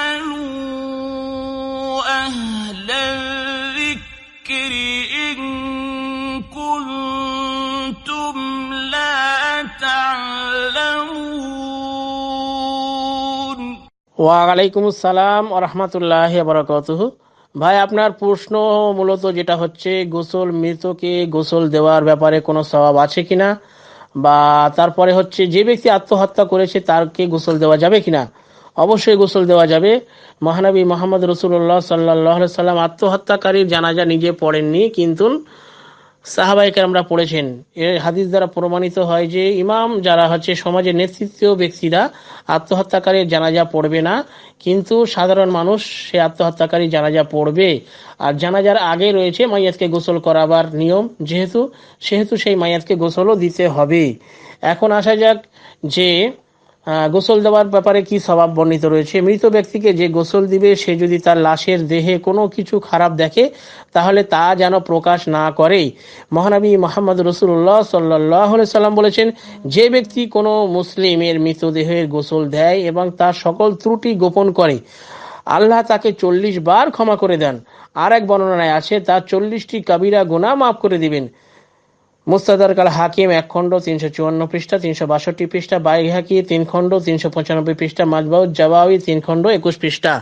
فاسألوا أهل الذكر إن كنتم لا تعلمون ওয়ালাইকুম আসসালাম রহমতুল্লাহ বরকতুহ ভাই আপনার প্রশ্ন মূলত যেটা হচ্ছে গোসল মৃতকে গোসল দেওয়ার ব্যাপারে কোনো স্বভাব আছে কিনা বা তারপরে হচ্ছে যে ব্যক্তি আত্মহত্যা করেছে তারকে গোসল দেওয়া যাবে কিনা অবশ্যই গোসল দেওয়া যাবে। মহানবী মোহাম্মদ রসুল্লাহ সাল্লাহ সাল্লাম আত্মহত্যাকারীর জানাজা নিজে পড়েননি, কিন্তু সাহাবাইকে আমরা পড়েছেন। এর হাদিস দ্বারা প্রমাণিত হয় যে ইমাম যারা হচ্ছে সমাজের নেতৃত্ব ব্যক্তিরা আত্মহত্যাকারীর জানাজা পড়বে না, কিন্তু সাধারণ মানুষ সে আত্মহত্যাকারী জানাজা পড়বে। আর জানাজার আগে রয়েছে মাইয়াতকে গোসল করাবার নিয়ম, যেহেতু, সেহেতু সেই মাইয়াতকে গোসলও দিতে হবে। এখন আসা যাক যে গোসল দেওয়ার ব্যাপারে কি স্বভাব বর্ণিত রয়েছে? মৃত ব্যক্তিকে যে গোসল দিবে, সে যদি তার লাশের দেহে কোনো কিছু খারাপ দেখে, তাহলে তা যেন প্রকাশ না করে মহানবী মোহাম্মদ রসুল্লাহ সাল্লাহ সাল্লাম বলেছেন, যে ব্যক্তি কোনো মুসলিমের মৃতদেহের গোসল দেয় এবং তার সকল ত্রুটি গোপন করে, আল্লাহ তাকে চল্লিশ বার ক্ষমা করে দেন। আর এক বর্ণনায় আছে, তার চল্লিশটি কাবিরা গোনা মাফ করে দিবেন। মুস্তাদার কাল হাকিম এক খণ্ড, তিনশো চুয়ান্ন পৃষ্ঠা, তিনশো বাষট্টি পৃষ্ঠা, বাইহাকি তিন খণ্ড, তিনশো পঁচানব্বই পৃষ্ঠা মাজবাউজ জাবাউই তিন খণ্ড, একুশ পৃষ্ঠা।